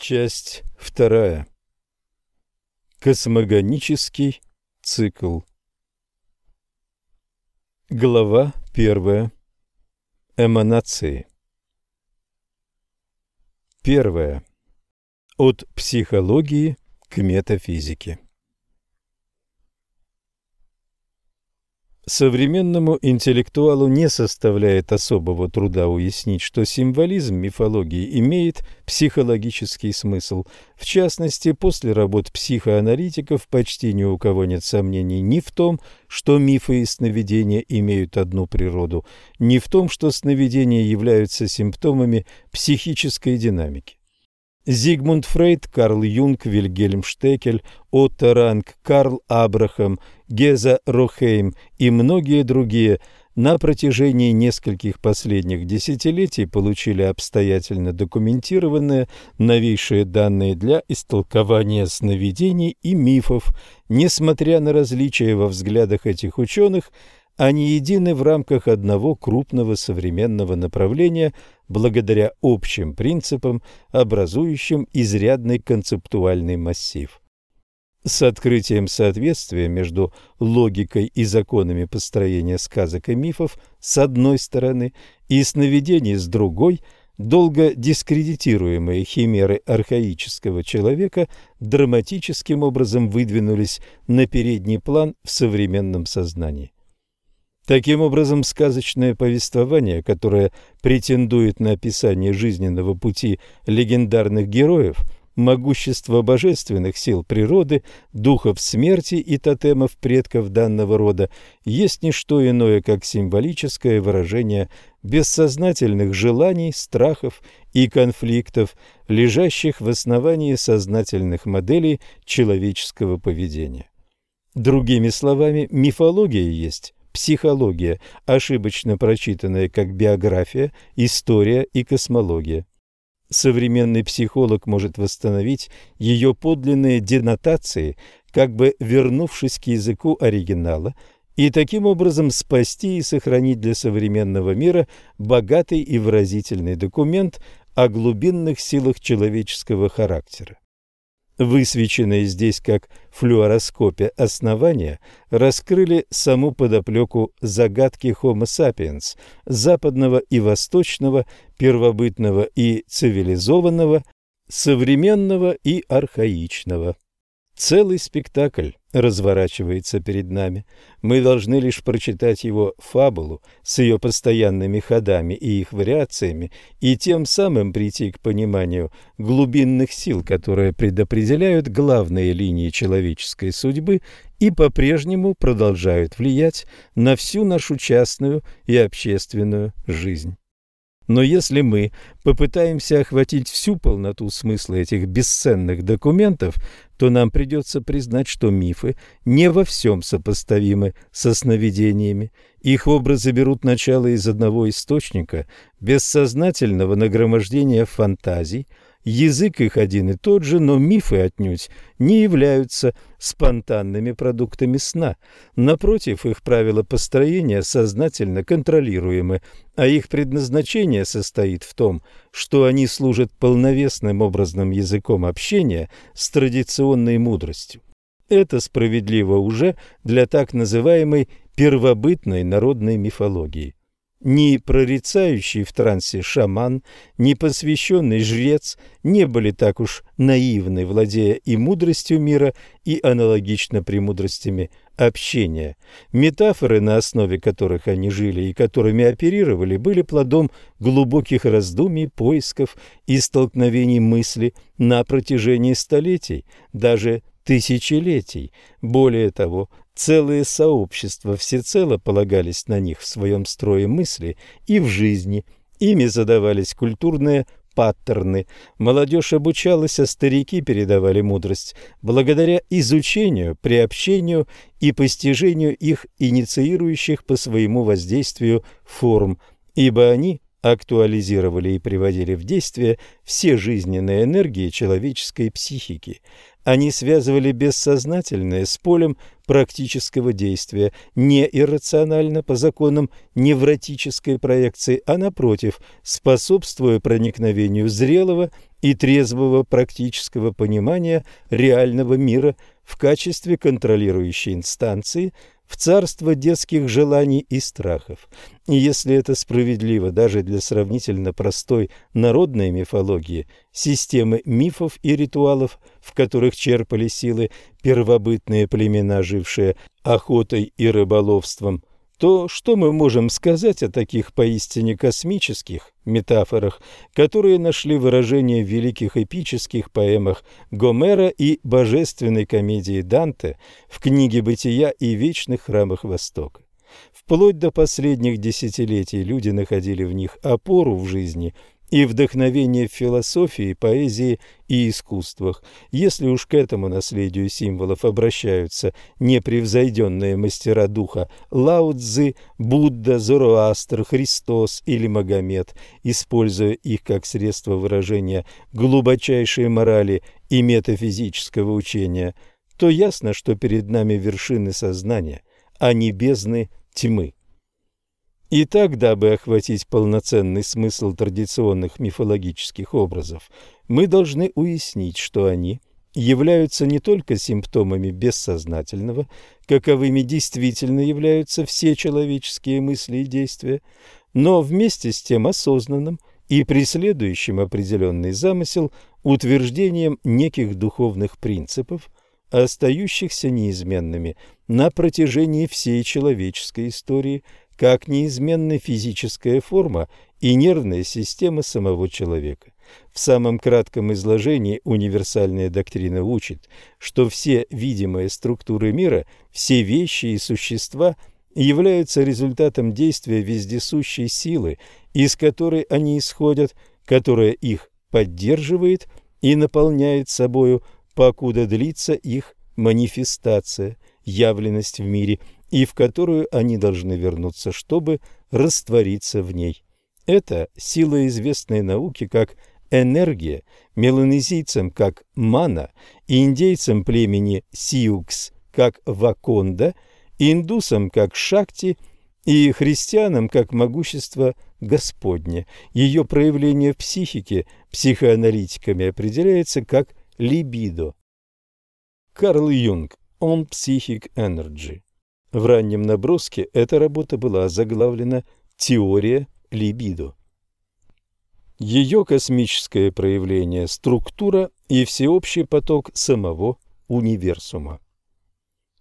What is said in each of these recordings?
Часть вторая. Космогонический цикл. Глава первая. Эманации. Первая. От психологии к метафизике. Современному интеллектуалу не составляет особого труда уяснить, что символизм мифологии имеет психологический смысл. В частности, после работ психоаналитиков почти ни у кого нет сомнений ни в том, что мифы и сновидения имеют одну природу, ни в том, что сновидения являются симптомами психической динамики. Зигмунд Фрейд, Карл Юнг, Вильгельм Штекель, Отто Ранг, Карл Абрахам, Геза Рохейм и многие другие на протяжении нескольких последних десятилетий получили обстоятельно документированные новейшие данные для истолкования сновидений и мифов. Несмотря на различия во взглядах этих ученых, они едины в рамках одного крупного современного направления благодаря общим принципам, образующим изрядный концептуальный массив. С открытием соответствия между логикой и законами построения сказок и мифов с одной стороны и сновидений с другой, долго дискредитируемые химеры архаического человека драматическим образом выдвинулись на передний план в современном сознании. Таким образом, сказочное повествование, которое претендует на описание жизненного пути легендарных героев, могущество божественных сил природы, духов смерти и тотемов предков данного рода, есть не что иное, как символическое выражение бессознательных желаний, страхов и конфликтов, лежащих в основании сознательных моделей человеческого поведения. Другими словами, мифология есть психология, ошибочно прочитанная как биография, история и космология. Современный психолог может восстановить ее подлинные денотации, как бы вернувшись к языку оригинала, и таким образом спасти и сохранить для современного мира богатый и выразительный документ о глубинных силах человеческого характера. Высвеченные здесь как флюороскопе основания раскрыли саму подоплеку загадки Homo sapiens, западного и восточного, первобытного и цивилизованного, современного и архаичного. Целый спектакль разворачивается перед нами. Мы должны лишь прочитать его фабулу с ее постоянными ходами и их вариациями, и тем самым прийти к пониманию глубинных сил, которые предопределяют главные линии человеческой судьбы и по-прежнему продолжают влиять на всю нашу частную и общественную жизнь. Но если мы попытаемся охватить всю полноту смысла этих бесценных документов, то нам придется признать, что мифы не во всем сопоставимы со сновидениями. Их образы берут начало из одного источника, бессознательного нагромождения фантазий – Язык их один и тот же, но мифы отнюдь не являются спонтанными продуктами сна. Напротив, их правила построения сознательно контролируемы, а их предназначение состоит в том, что они служат полновесным образным языком общения с традиционной мудростью. Это справедливо уже для так называемой первобытной народной мифологии. Ни прорицающий в трансе шаман, ни посвященный жрец не были так уж наивны, владея и мудростью мира, и аналогично премудростями общения. Метафоры, на основе которых они жили и которыми оперировали, были плодом глубоких раздумий, поисков и столкновений мысли на протяжении столетий, даже тысячелетий. Более того, Целые сообщества всецело полагались на них в своем строе мысли и в жизни. Ими задавались культурные паттерны. Молодежь обучалась, а старики передавали мудрость благодаря изучению, приобщению и постижению их инициирующих по своему воздействию форм, ибо они актуализировали и приводили в действие все жизненные энергии человеческой психики. Они связывали бессознательное с полем практического действия, не иррационально по законам невротической проекции, а напротив, способствуя проникновению зрелого и трезвого практического понимания реального мира в качестве контролирующей инстанции в царство детских желаний и страхов. И если это справедливо даже для сравнительно простой народной мифологии, системы мифов и ритуалов, в которых черпали силы первобытные племена, жившие охотой и рыболовством, то что мы можем сказать о таких поистине космических метафорах, которые нашли выражение в великих эпических поэмах Гомера и божественной комедии Данте в книге «Бытия» и «Вечных храмах Востока». Вплоть до последних десятилетий люди находили в них опору в жизни и вдохновение в философии, поэзии и искусствах. Если уж к этому наследию символов обращаются непревзойденные мастера духа Лао Цзы, Будда, Зороастр, Христос или Магомед, используя их как средство выражения глубочайшей морали и метафизического учения, то ясно, что перед нами вершины сознания, а не бездны тьмы. И так, дабы охватить полноценный смысл традиционных мифологических образов, мы должны уяснить, что они являются не только симптомами бессознательного, каковыми действительно являются все человеческие мысли и действия, но вместе с тем осознанным и преследующим определенный замысел утверждением неких духовных принципов, остающихся неизменными на протяжении всей человеческой истории – как неизменная физическая форма и нервная система самого человека. В самом кратком изложении универсальная доктрина учит, что все видимые структуры мира, все вещи и существа являются результатом действия вездесущей силы, из которой они исходят, которая их поддерживает и наполняет собою, покуда длится их манифестация, явленность в мире – и в которую они должны вернуться, чтобы раствориться в ней. Это сила известной науки как энергия, меланезийцам как мана, индейцам племени Сиукс как ваконда, индусам как шакти и христианам как могущество Господне. Ее проявление в психике психоаналитиками определяется как либидо. Карл Юнг «On Psychic Energy» В раннем наброске эта работа была заглавлена «Теория либидо». Ее космическое проявление – структура и всеобщий поток самого универсума.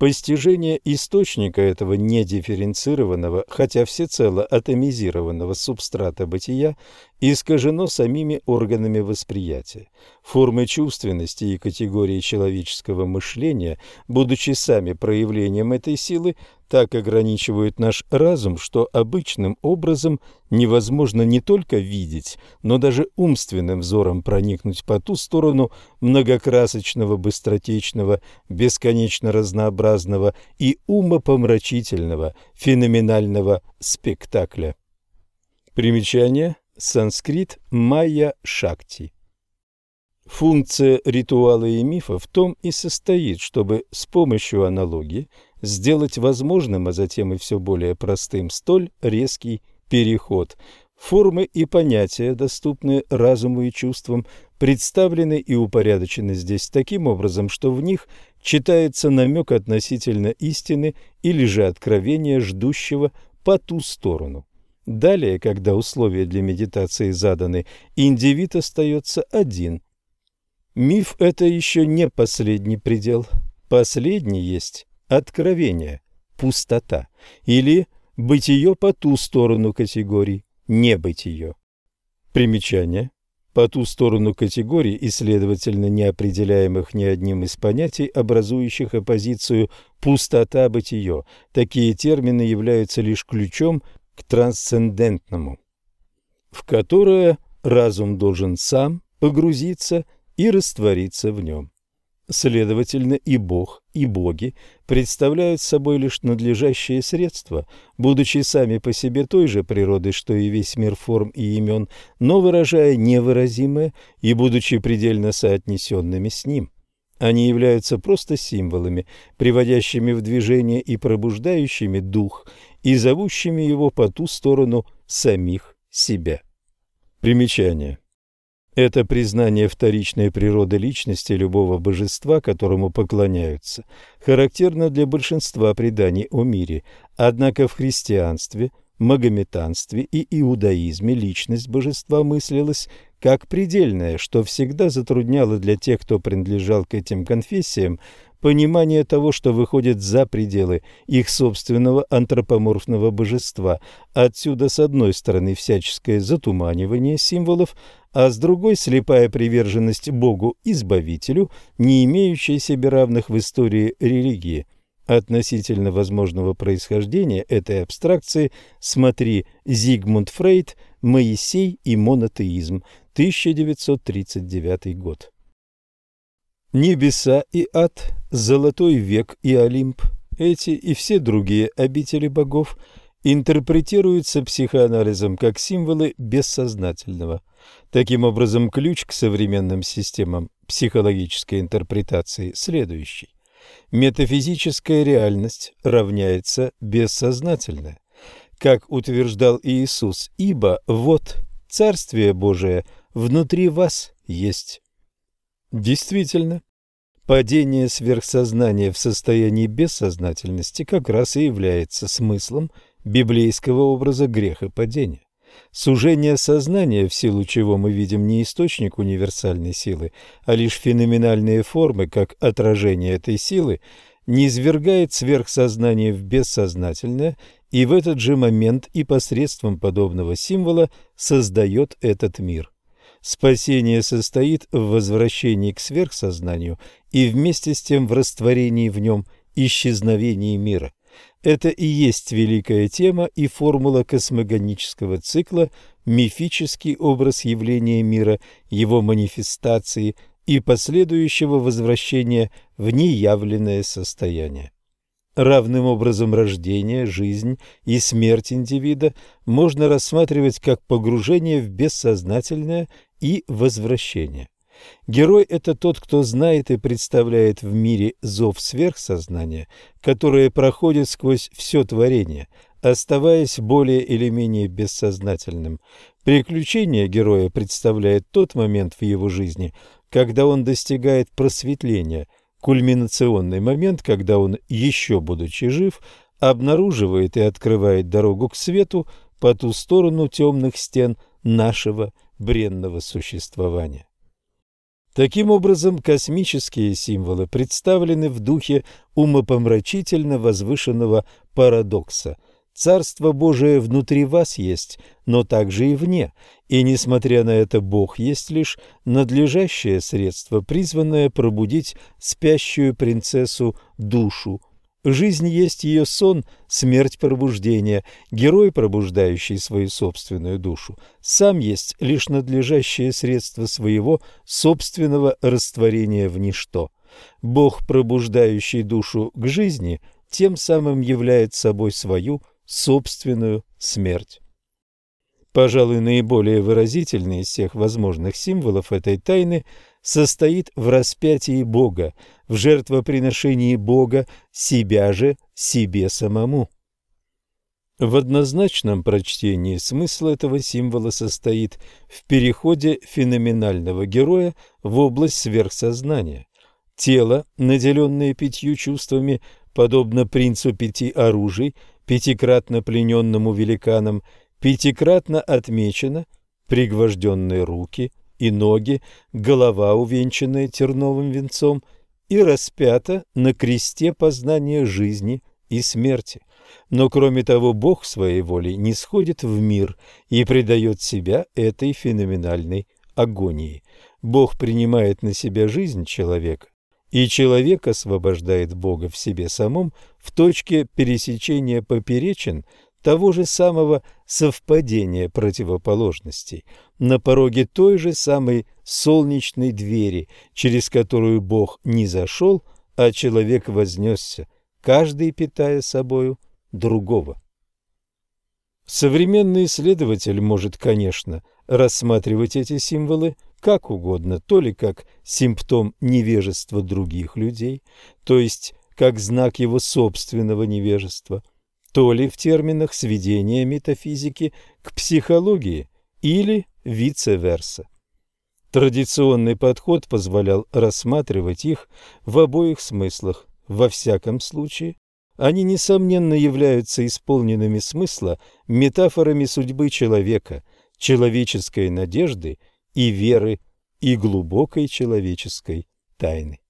Постижение источника этого недифференцированного, хотя всецело атомизированного субстрата бытия искажено самими органами восприятия. Формы чувственности и категории человеческого мышления, будучи сами проявлением этой силы, так ограничивают наш разум, что обычным образом невозможно не только видеть, но даже умственным взором проникнуть по ту сторону многокрасочного, быстротечного, бесконечно разнообразного и умопомрачительного феноменального спектакля. Примечание Санскрит Майя Шакти. Функция ритуала и мифа в том и состоит, чтобы с помощью аналогии сделать возможным, а затем и все более простым, столь резкий переход. Формы и понятия, доступные разуму и чувствам, представлены и упорядочены здесь таким образом, что в них читается намек относительно истины или же откровения ждущего по ту сторону. Далее, когда условия для медитации заданы, индивид остается один. Миф – это еще не последний предел. Последний есть откровение, пустота или бытие по ту сторону категорий, небытие. Примечание. По ту сторону категорий и, следовательно, не определяемых ни одним из понятий, образующих оппозицию «пустота-бытие». Такие термины являются лишь ключом к трансцендентному, в которое разум должен сам погрузиться и раствориться в нем. Следовательно, и Бог и боги представляют собой лишь надлежащие средства, будучи сами по себе той же природы, что и весь мир форм и имен, но выражая невыразимое и будучи предельно соотнесенными с ним. Они являются просто символами, приводящими в движение и пробуждающими дух, и зовущими его по ту сторону самих себя. Примечание. Это признание вторичной природы личности любого божества, которому поклоняются, характерно для большинства преданий о мире, однако в христианстве, магометанстве и иудаизме личность божества мыслилась как предельная, что всегда затрудняло для тех, кто принадлежал к этим конфессиям, понимание того, что выходит за пределы их собственного антропоморфного божества. Отсюда, с одной стороны, всяческое затуманивание символов, а с другой – слепая приверженность Богу-избавителю, не имеющая себе равных в истории религии. Относительно возможного происхождения этой абстракции смотри Зигмунд Фрейд «Моисей и монотеизм», 1939 год. Небеса и ад, Золотой век и Олимп, эти и все другие обители богов интерпретируются психоанализом как символы бессознательного. Таким образом, ключ к современным системам психологической интерпретации следующий. Метафизическая реальность равняется бессознательное. Как утверждал Иисус, ибо вот Царствие Божие внутри вас есть. Действительно, падение сверхсознания в состоянии бессознательности как раз и является смыслом библейского образа греха падения. Сужение сознания, в силу чего мы видим не источник универсальной силы, а лишь феноменальные формы, как отражение этой силы, не извергает сверхсознание в бессознательное и в этот же момент и посредством подобного символа создает этот мир. Спасение состоит в возвращении к сверхсознанию и вместе с тем в растворении в нем исчезновении мира. Это и есть великая тема и формула космогонического цикла, мифический образ явления мира, его манифестации и последующего возвращения в неявленное состояние. Равным образом рождение, жизнь и смерть индивида можно рассматривать как погружение в бессознательное и возвращение. Герой – это тот, кто знает и представляет в мире зов сверхсознания, которое проходит сквозь все творение, оставаясь более или менее бессознательным. Приключение героя представляет тот момент в его жизни, когда он достигает просветления, кульминационный момент, когда он, еще будучи жив, обнаруживает и открывает дорогу к свету по ту сторону темных стен нашего бренного существования. Таким образом, космические символы представлены в духе умопомрачительно возвышенного парадокса. Царство Божие внутри вас есть, но также и вне, и, несмотря на это, Бог есть лишь надлежащее средство, призванное пробудить спящую принцессу душу, Жизнь есть ее сон, смерть пробуждения, герой, пробуждающий свою собственную душу, сам есть лишь надлежащее средство своего собственного растворения в ничто. Бог, пробуждающий душу к жизни, тем самым являет собой свою собственную смерть. Пожалуй, наиболее выразительный из всех возможных символов этой тайны состоит в распятии Бога, в жертвоприношении Бога, себя же себе самому. В однозначном прочтении смысл этого символа состоит в переходе феноменального героя в область сверхсознания. Тело, наделенное пятью чувствами, подобно принцу пяти оружий, пятикратно плененному великаном, пятикратно отмечено, пригвожденные руки и ноги, голова, увенчанная терновым венцом, и распята на кресте познания жизни и смерти. Но кроме того, Бог своей волей не сходит в мир и предает себя этой феноменальной агонии. Бог принимает на себя жизнь человека, и человек освобождает Бога в себе самом в точке пересечения поперечин того же самого совпадения противоположностей, на пороге той же самой солнечной двери, через которую Бог не зашел, а человек вознесся, каждый питая собою другого. Современный исследователь может, конечно, рассматривать эти символы как угодно, то ли как симптом невежества других людей, то есть как знак его собственного невежества, то ли в терминах сведения метафизики к психологии или vice-versa. Традиционный подход позволял рассматривать их в обоих смыслах. Во всяком случае, они, несомненно, являются исполненными смысла метафорами судьбы человека, человеческой надежды и веры, и глубокой человеческой тайны.